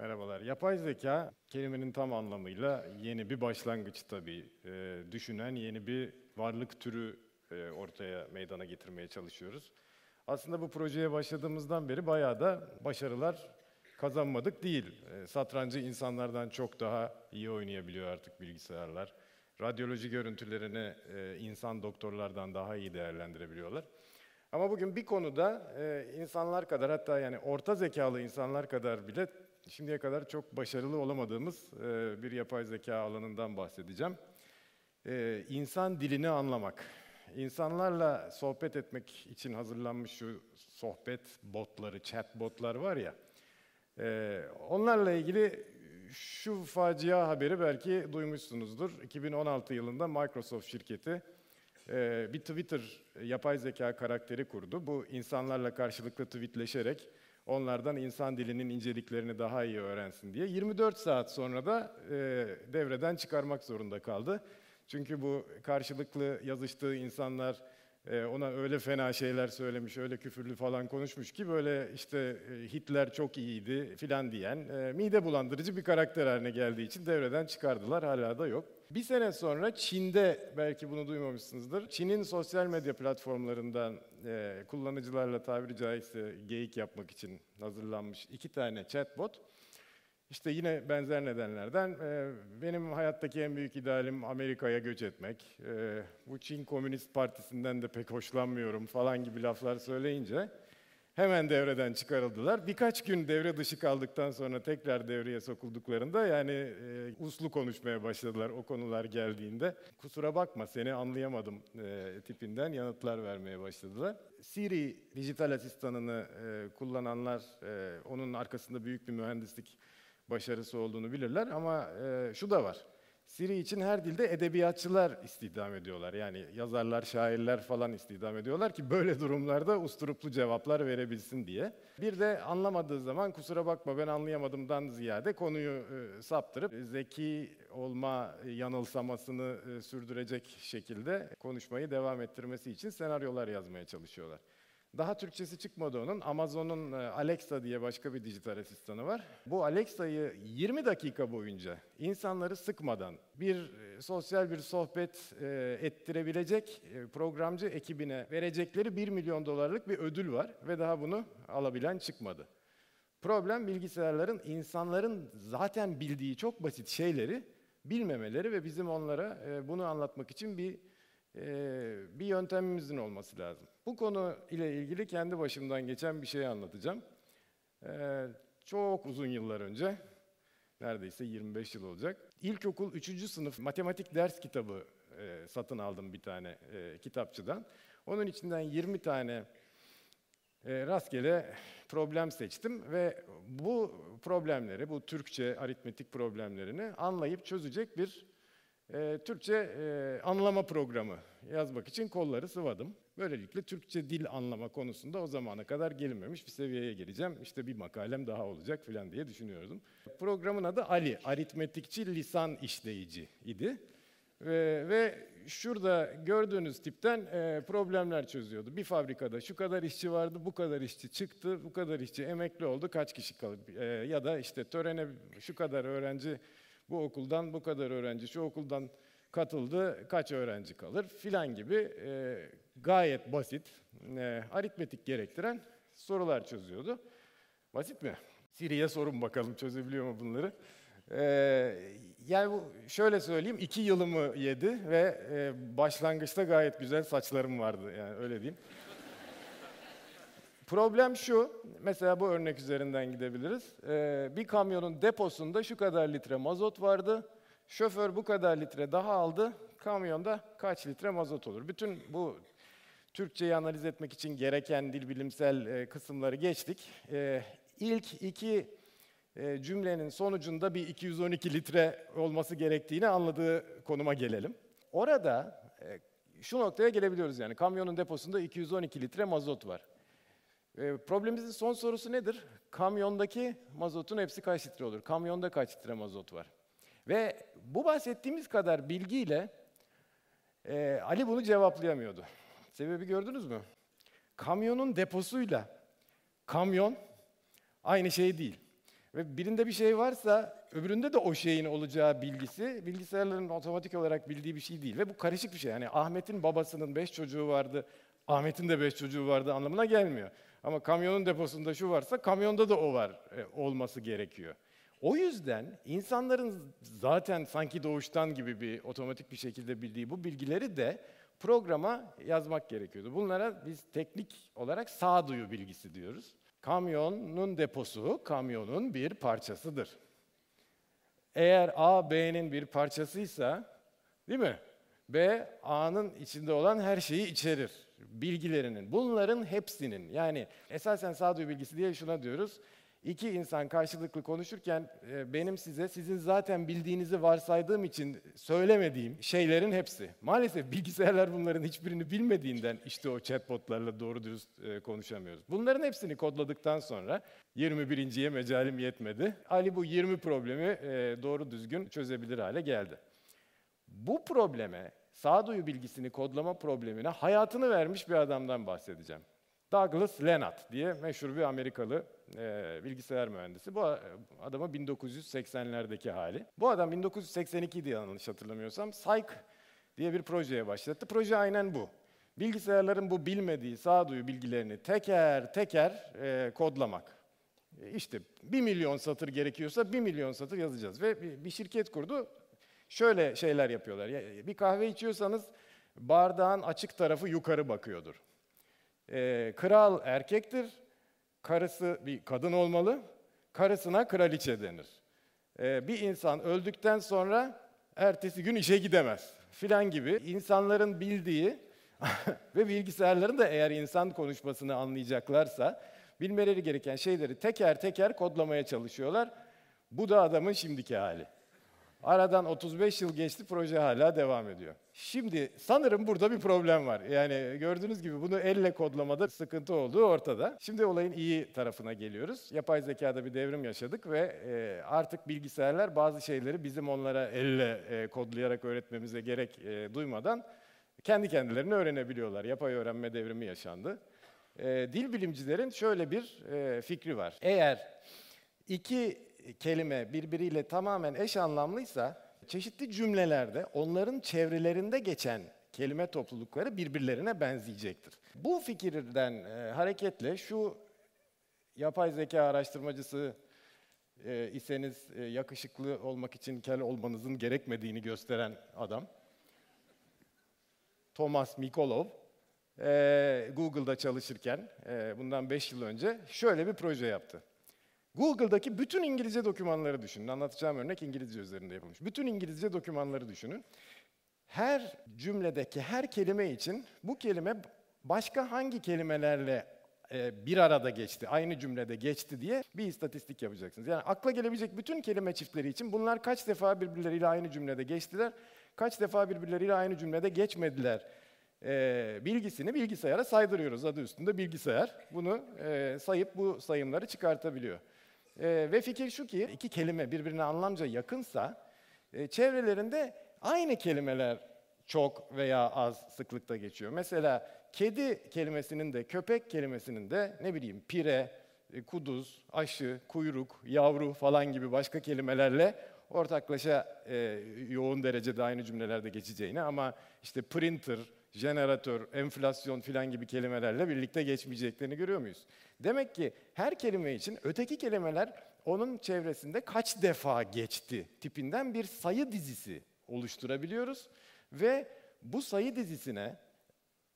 Merhabalar. Yapay zeka kelimenin tam anlamıyla yeni bir başlangıç tabii. Ee, düşünen yeni bir varlık türü e, ortaya meydana getirmeye çalışıyoruz. Aslında bu projeye başladığımızdan beri bayağı da başarılar kazanmadık değil. E, satrancı insanlardan çok daha iyi oynayabiliyor artık bilgisayarlar. Radyoloji görüntülerini e, insan doktorlardan daha iyi değerlendirebiliyorlar. Ama bugün bir konuda e, insanlar kadar hatta yani orta zekalı insanlar kadar bile şimdiye kadar çok başarılı olamadığımız e, bir yapay zeka alanından bahsedeceğim. E, insan dilini anlamak. İnsanlarla sohbet etmek için hazırlanmış şu sohbet botları, chat botlar var ya. E, onlarla ilgili şu facia haberi belki duymuşsunuzdur. 2016 yılında Microsoft şirketi e, bir Twitter yapay zeka karakteri kurdu. Bu insanlarla karşılıklı tweetleşerek onlardan insan dilinin inceliklerini daha iyi öğrensin diye. 24 saat sonra da e, devreden çıkarmak zorunda kaldı. Çünkü bu karşılıklı yazıştığı insanlar ona öyle fena şeyler söylemiş, öyle küfürlü falan konuşmuş ki böyle işte e, Hitler çok iyiydi filan diyen e, mide bulandırıcı bir karakter haline geldiği için devreden çıkardılar. Hala da yok. Bir sene sonra Çin'de belki bunu duymamışsınızdır. Çin'in sosyal medya platformlarından e, kullanıcılarla tabiri caizse geyik yapmak için hazırlanmış iki tane chatbot. İşte yine benzer nedenlerden benim hayattaki en büyük idealim Amerika'ya göç etmek. Bu Çin Komünist Partisi'nden de pek hoşlanmıyorum falan gibi laflar söyleyince hemen devreden çıkarıldılar. Birkaç gün devre dışı kaldıktan sonra tekrar devreye sokulduklarında yani uslu konuşmaya başladılar o konular geldiğinde. Kusura bakma seni anlayamadım tipinden yanıtlar vermeye başladılar. Siri dijital asistanını kullananlar onun arkasında büyük bir mühendislik başarısı olduğunu bilirler ama e, şu da var. Siri için her dilde edebiyatçılar istihdam ediyorlar. Yani yazarlar, şairler falan istihdam ediyorlar ki böyle durumlarda usturuplu cevaplar verebilsin diye. Bir de anlamadığı zaman kusura bakma ben anlayamadımdan ziyade konuyu e, saptırıp zeki olma yanılsamasını e, sürdürecek şekilde konuşmayı devam ettirmesi için senaryolar yazmaya çalışıyorlar. Daha Türkçesi çıkmadı onun. Amazon'un e, Alexa diye başka bir dijital asistanı var. Bu Alexa'yı 20 dakika boyunca insanları sıkmadan bir e, sosyal bir sohbet e, ettirebilecek programcı ekibine verecekleri 1 milyon dolarlık bir ödül var ve daha bunu alabilen çıkmadı. Problem bilgisayarların insanların zaten bildiği çok basit şeyleri bilmemeleri ve bizim onlara bunu anlatmak için bir bir yöntemimizin olması lazım. Bu konu ile ilgili kendi başımdan geçen bir şey anlatacağım. çok uzun yıllar önce, neredeyse 25 yıl olacak, ilkokul 3. sınıf matematik ders kitabı satın aldım bir tane kitapçıdan. Onun içinden 20 tane rastgele problem seçtim ve bu problemleri, bu Türkçe aritmetik problemlerini anlayıp çözecek bir e, Türkçe e, anlama programı yazmak için kolları sıvadım. Böylelikle Türkçe dil anlama konusunda o zamana kadar gelinmemiş bir seviyeye geleceğim. İşte bir makalem daha olacak falan diye düşünüyordum. Programın adı Ali, aritmetikçi lisan işleyici idi. Ve, ve şurada gördüğünüz tipten e, problemler çözüyordu. Bir fabrikada şu kadar işçi vardı, bu kadar işçi çıktı, bu kadar işçi emekli oldu, kaç kişi kalır? E, ya da işte törene şu kadar öğrenci bu okuldan bu kadar öğrenci, şu okuldan katıldı, kaç öğrenci kalır filan gibi e, gayet basit, e, aritmetik gerektiren sorular çözüyordu. Basit mi? Siri'ye sorun bakalım çözebiliyor mu bunları? Ee, yani bu, şöyle söyleyeyim, iki yılımı yedi ve e, başlangıçta gayet güzel saçlarım vardı yani öyle diyeyim. Problem şu, mesela bu örnek üzerinden gidebiliriz. Ee, bir kamyonun deposunda şu kadar litre mazot vardı. Şoför bu kadar litre daha aldı. Kamyonda kaç litre mazot olur? Bütün bu Türkçeyi analiz etmek için gereken dil bilimsel e, kısımları geçtik. E, ilk iki e, cümlenin sonucunda bir 212 litre olması gerektiğini anladığı konuma gelelim. Orada e, şu noktaya gelebiliyoruz yani kamyonun deposunda 212 litre mazot var. E, problemimizin son sorusu nedir? Kamyondaki mazotun hepsi kaç litre olur? Kamyonda kaç litre mazot var? Ve bu bahsettiğimiz kadar bilgiyle e, Ali bunu cevaplayamıyordu. Sebebi gördünüz mü? Kamyonun deposuyla kamyon aynı şey değil. Ve birinde bir şey varsa öbüründe de o şeyin olacağı bilgisi bilgisayarların otomatik olarak bildiği bir şey değil. Ve bu karışık bir şey. Yani Ahmet'in babasının beş çocuğu vardı, Ahmet'in de beş çocuğu vardı anlamına gelmiyor. Ama kamyonun deposunda şu varsa kamyonda da o var e, olması gerekiyor. O yüzden insanların zaten sanki doğuştan gibi bir otomatik bir şekilde bildiği bu bilgileri de programa yazmak gerekiyordu. Bunlara biz teknik olarak sağduyu bilgisi diyoruz. Kamyonun deposu kamyonun bir parçasıdır. Eğer A B'nin bir parçasıysa, değil mi? B A'nın içinde olan her şeyi içerir. Bilgilerinin, bunların hepsinin yani esasen sağduyu bilgisi diye şuna diyoruz. İki insan karşılıklı konuşurken e, benim size sizin zaten bildiğinizi varsaydığım için söylemediğim şeylerin hepsi. Maalesef bilgisayarlar bunların hiçbirini bilmediğinden işte o chatbotlarla doğru dürüst e, konuşamıyoruz. Bunların hepsini kodladıktan sonra 21.ye mecalim yetmedi. Ali bu 20 problemi e, doğru düzgün çözebilir hale geldi. Bu probleme, sağduyu bilgisini kodlama problemine hayatını vermiş bir adamdan bahsedeceğim. Douglas Lennart diye meşhur bir Amerikalı e, bilgisayar mühendisi. Bu adamı 1980'lerdeki hali. Bu adam 1982'di yanlış hatırlamıyorsam. Psych diye bir projeye başlattı. Proje aynen bu. Bilgisayarların bu bilmediği sağduyu bilgilerini teker teker e, kodlamak. E, işte bir milyon satır gerekiyorsa bir milyon satır yazacağız. Ve bir şirket kurdu. Şöyle şeyler yapıyorlar. Bir kahve içiyorsanız bardağın açık tarafı yukarı bakıyordur. Ee, kral erkektir, karısı bir kadın olmalı, karısına kraliçe denir. Ee, bir insan öldükten sonra ertesi gün işe gidemez filan gibi insanların bildiği ve bilgisayarların da eğer insan konuşmasını anlayacaklarsa bilmeleri gereken şeyleri teker teker kodlamaya çalışıyorlar. Bu da adamın şimdiki hali. Aradan 35 yıl geçti, proje hala devam ediyor. Şimdi sanırım burada bir problem var. Yani gördüğünüz gibi bunu elle kodlamada sıkıntı olduğu ortada. Şimdi olayın iyi tarafına geliyoruz. Yapay zekada bir devrim yaşadık ve e, artık bilgisayarlar bazı şeyleri bizim onlara elle e, kodlayarak öğretmemize gerek e, duymadan kendi kendilerini öğrenebiliyorlar. Yapay öğrenme devrimi yaşandı. Dil bilimcilerin şöyle bir fikri var. Eğer iki kelime birbiriyle tamamen eş anlamlıysa çeşitli cümlelerde onların çevrelerinde geçen kelime toplulukları birbirlerine benzeyecektir. Bu fikirden e, hareketle şu yapay zeka araştırmacısı e, iseniz e, yakışıklı olmak için kel olmanızın gerekmediğini gösteren adam Thomas Mikolov e, Google'da çalışırken e, bundan 5 yıl önce şöyle bir proje yaptı. Google'daki bütün İngilizce dokümanları düşünün. Anlatacağım örnek İngilizce üzerinde yapılmış. Bütün İngilizce dokümanları düşünün. Her cümledeki her kelime için bu kelime başka hangi kelimelerle e, bir arada geçti, aynı cümlede geçti diye bir istatistik yapacaksınız. Yani akla gelebilecek bütün kelime çiftleri için bunlar kaç defa birbirleriyle aynı cümlede geçtiler, kaç defa birbirleriyle aynı cümlede geçmediler e, bilgisini bilgisayara saydırıyoruz. Adı üstünde bilgisayar. Bunu e, sayıp bu sayımları çıkartabiliyor. E, ve fikir şu ki iki kelime birbirine anlamca yakınsa e, çevrelerinde aynı kelimeler çok veya az sıklıkta geçiyor. Mesela kedi kelimesinin de köpek kelimesinin de ne bileyim pire, e, kuduz, aşı, kuyruk, yavru falan gibi başka kelimelerle ortaklaşa e, yoğun derecede aynı cümlelerde geçeceğini ama işte printer, jeneratör, enflasyon filan gibi kelimelerle birlikte geçmeyeceklerini görüyor muyuz? Demek ki her kelime için öteki kelimeler onun çevresinde kaç defa geçti tipinden bir sayı dizisi oluşturabiliyoruz ve bu sayı dizisine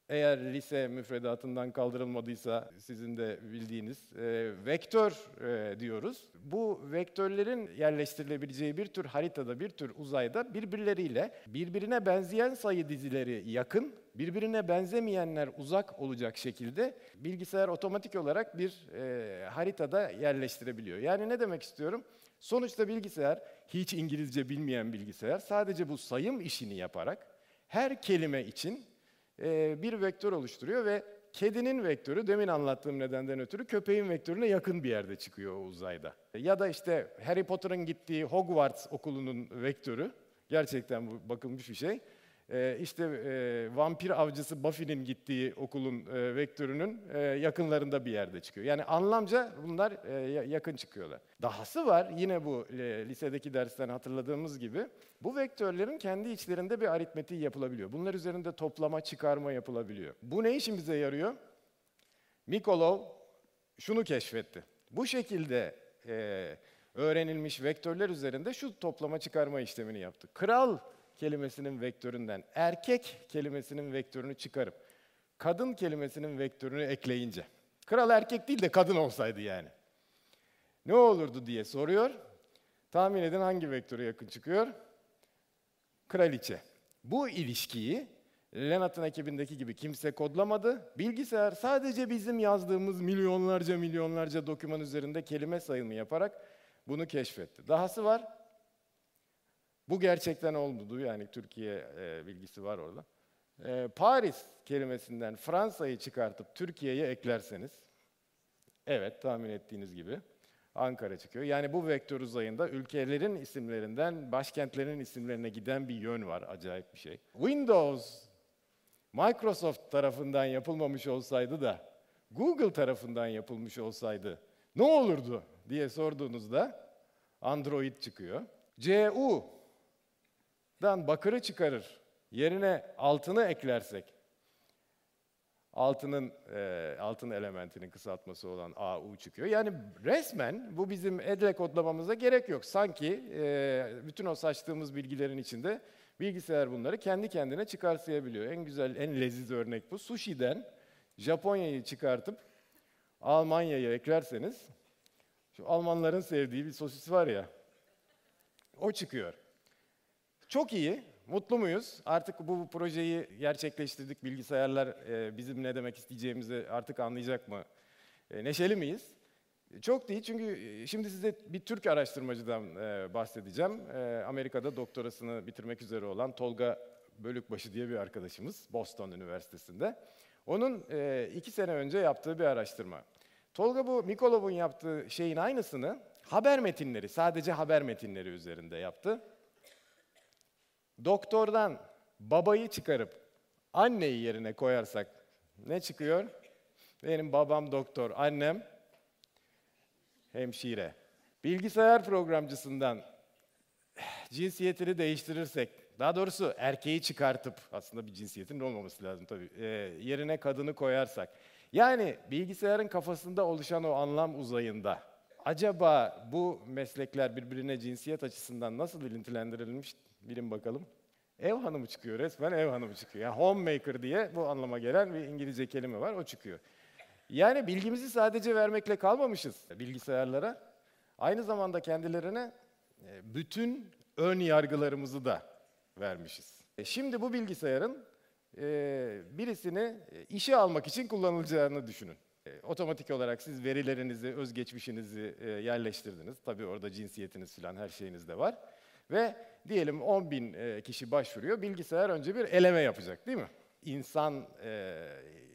eğer lise müfredatından kaldırılmadıysa sizin de bildiğiniz e, vektör e, diyoruz. Bu vektörlerin yerleştirilebileceği bir tür haritada, bir tür uzayda birbirleriyle birbirine benzeyen sayı dizileri yakın, birbirine benzemeyenler uzak olacak şekilde bilgisayar otomatik olarak bir e, haritada yerleştirebiliyor. Yani ne demek istiyorum? Sonuçta bilgisayar hiç İngilizce bilmeyen bilgisayar sadece bu sayım işini yaparak her kelime için bir vektör oluşturuyor ve kedinin vektörü demin anlattığım nedenden ötürü köpeğin vektörüne yakın bir yerde çıkıyor uzayda. Ya da işte Harry Potter'ın gittiği Hogwarts okulunun vektörü, gerçekten bu bakılmış bir şey, e, işte e, vampir avcısı Buffy'nin gittiği okulun e, vektörünün e, yakınlarında bir yerde çıkıyor. Yani anlamca bunlar yakın çıkıyorlar. Dahası var yine bu lisedeki dersten hatırladığımız gibi bu vektörlerin kendi içlerinde bir aritmetiği yapılabiliyor. Bunlar üzerinde toplama, çıkarma yapılabiliyor. Bu ne işimize yarıyor? Mikolov şunu keşfetti. Bu şekilde öğrenilmiş vektörler üzerinde şu toplama çıkarma işlemini yaptı. Kral kelimesinin vektöründen erkek kelimesinin vektörünü çıkarıp kadın kelimesinin vektörünü ekleyince. Kral erkek değil de kadın olsaydı yani. Ne olurdu diye soruyor. Tahmin edin hangi vektöre yakın çıkıyor? Kraliçe. Bu ilişkiyi Lennart'ın ekibindeki gibi kimse kodlamadı. Bilgisayar sadece bizim yazdığımız milyonlarca milyonlarca doküman üzerinde kelime sayımı yaparak bunu keşfetti. Dahası var. Bu gerçekten oldu yani Türkiye e, bilgisi var orada. E, Paris kelimesinden Fransa'yı çıkartıp Türkiye'ye eklerseniz, evet tahmin ettiğiniz gibi Ankara çıkıyor. Yani bu vektör uzayında ülkelerin isimlerinden başkentlerin isimlerine giden bir yön var. Acayip bir şey. Windows Microsoft tarafından yapılmamış olsaydı da Google tarafından yapılmış olsaydı ne olurdu diye sorduğunuzda Android çıkıyor. CU'dan bakırı çıkarır. Yerine altını eklersek altının e, altın elementinin kısaltması olan AU çıkıyor. Yani resmen bu bizim EDLE kodlamamıza gerek yok. Sanki e, bütün o saçtığımız bilgilerin içinde bilgisayar bunları kendi kendine çıkarsayabiliyor. En güzel, en leziz örnek bu. Sushi'den Japonya'yı çıkartıp Almanya'yı eklerseniz, şu Almanların sevdiği bir sosis var ya, o çıkıyor. Çok iyi, mutlu muyuz? Artık bu projeyi gerçekleştirdik. Bilgisayarlar e, bizim ne demek isteyeceğimizi artık anlayacak mı? E, neşeli miyiz? Çok değil çünkü e, şimdi size bir Türk araştırmacıdan bahsedeceğim. Amerika'da doktorasını bitirmek üzere olan Tolga Bölükbaşı diye bir arkadaşımız Boston Üniversitesi'nde. Onun iki sene önce yaptığı bir araştırma. Tolga bu Mikolov'un yaptığı şeyin aynısını haber metinleri, sadece haber metinleri üzerinde yaptı. Doktordan babayı çıkarıp anneyi yerine koyarsak ne çıkıyor? Benim babam doktor, annem hemşire. Bilgisayar programcısından cinsiyetini değiştirirsek, daha doğrusu erkeği çıkartıp, aslında bir cinsiyetin olmaması lazım tabii, e, yerine kadını koyarsak. Yani bilgisayarın kafasında oluşan o anlam uzayında, acaba bu meslekler birbirine cinsiyet açısından nasıl ilintilendirilmiş bilin bakalım. Ev hanımı çıkıyor resmen ev hanımı çıkıyor. Yani homemaker diye bu anlama gelen bir İngilizce kelime var o çıkıyor. Yani bilgimizi sadece vermekle kalmamışız bilgisayarlara. Aynı zamanda kendilerine e, bütün ön yargılarımızı da vermişiz. E, şimdi bu bilgisayarın e, birisini işe almak için kullanılacağını düşünün. Otomatik olarak siz verilerinizi, özgeçmişinizi yerleştirdiniz. Tabii orada cinsiyetiniz falan her şeyiniz de var. Ve diyelim 10 bin kişi başvuruyor. Bilgisayar önce bir eleme yapacak değil mi? İnsan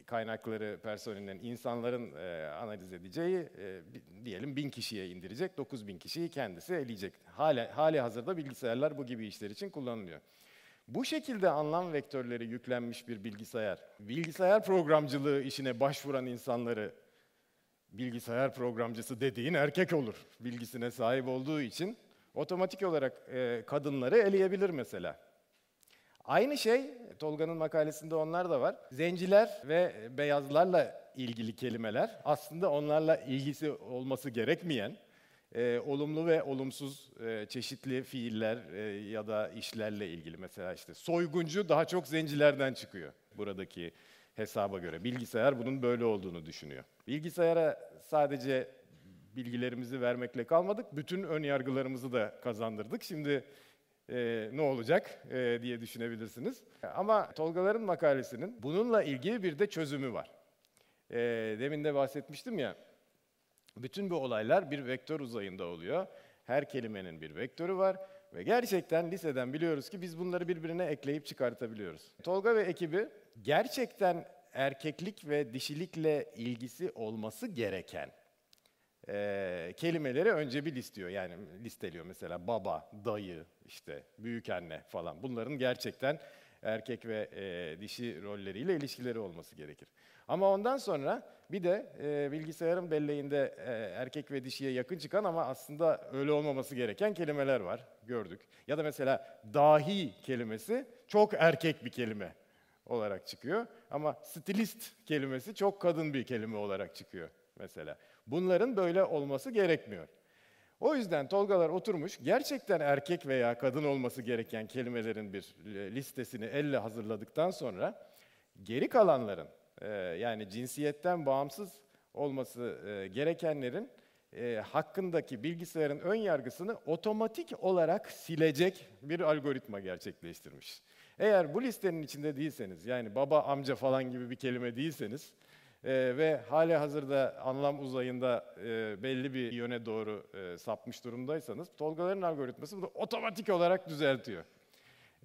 kaynakları personelinin, insanların e, analiz edeceği e, diyelim bin kişiye indirecek, 9 bin kişiyi kendisi eleyecek. Hali, hali hazırda bilgisayarlar bu gibi işler için kullanılıyor. Bu şekilde anlam vektörleri yüklenmiş bir bilgisayar, bilgisayar programcılığı işine başvuran insanları bilgisayar programcısı dediğin erkek olur. Bilgisine sahip olduğu için otomatik olarak e, kadınları eleyebilir mesela. Aynı şey Tolga'nın makalesinde onlar da var. Zenciler ve beyazlarla ilgili kelimeler aslında onlarla ilgisi olması gerekmeyen e, olumlu ve olumsuz e, çeşitli fiiller e, ya da işlerle ilgili. Mesela işte soyguncu daha çok zencilerden çıkıyor buradaki hesaba göre. Bilgisayar bunun böyle olduğunu düşünüyor. Bilgisayara sadece bilgilerimizi vermekle kalmadık, bütün ön yargılarımızı da kazandırdık. Şimdi e, ne olacak e, diye düşünebilirsiniz. Ama Tolgaların makalesinin bununla ilgili bir de çözümü var. E, demin de bahsetmiştim ya, bütün bu olaylar bir vektör uzayında oluyor. Her kelimenin bir vektörü var ve gerçekten liseden biliyoruz ki biz bunları birbirine ekleyip çıkartabiliyoruz. Tolga ve ekibi gerçekten erkeklik ve dişilikle ilgisi olması gereken e, kelimeleri önce bir listiyor. Yani listeliyor mesela baba, dayı, işte büyük anne falan. Bunların gerçekten erkek ve e, dişi rolleriyle ilişkileri olması gerekir. Ama ondan sonra bir de e, bilgisayarın belleğinde e, erkek ve dişiye yakın çıkan ama aslında öyle olmaması gereken kelimeler var, gördük. Ya da mesela dahi kelimesi çok erkek bir kelime olarak çıkıyor. Ama stilist kelimesi çok kadın bir kelime olarak çıkıyor mesela. Bunların böyle olması gerekmiyor. O yüzden Tolgalar oturmuş gerçekten erkek veya kadın olması gereken kelimelerin bir e, listesini elle hazırladıktan sonra geri kalanların e, yani cinsiyetten bağımsız olması e, gerekenlerin hakkındaki bilgisayarın ön yargısını otomatik olarak silecek bir algoritma gerçekleştirmiş. Eğer bu listenin içinde değilseniz, yani baba, amca falan gibi bir kelime değilseniz e, ve hali hazırda anlam uzayında e, belli bir yöne doğru e, sapmış durumdaysanız, Tolgaların algoritması bunu otomatik olarak düzeltiyor.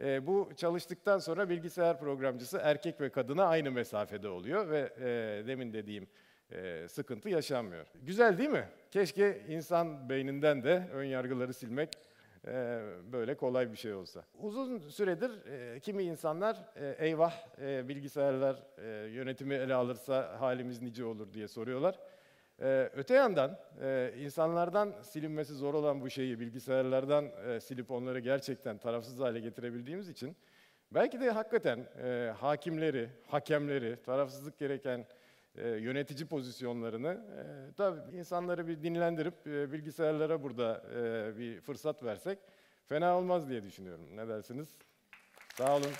E, bu çalıştıktan sonra bilgisayar programcısı erkek ve kadına aynı mesafede oluyor ve e, demin dediğim e, sıkıntı yaşanmıyor. Güzel değil mi? Keşke insan beyninden de ön yargıları silmek böyle kolay bir şey olsa. Uzun süredir e, kimi insanlar e, eyvah e, bilgisayarlar yönetimi ele alırsa halimiz nice olur diye soruyorlar. Öte yandan insanlardan silinmesi zor olan bu şeyi bilgisayarlardan silip onları gerçekten tarafsız hale getirebildiğimiz için belki de hakikaten hakimleri, hakemleri, tarafsızlık gereken e, yönetici pozisyonlarını e, tabii insanları bir dinlendirip e, bilgisayarlara burada e, bir fırsat versek fena olmaz diye düşünüyorum. Ne dersiniz? Sağ olun.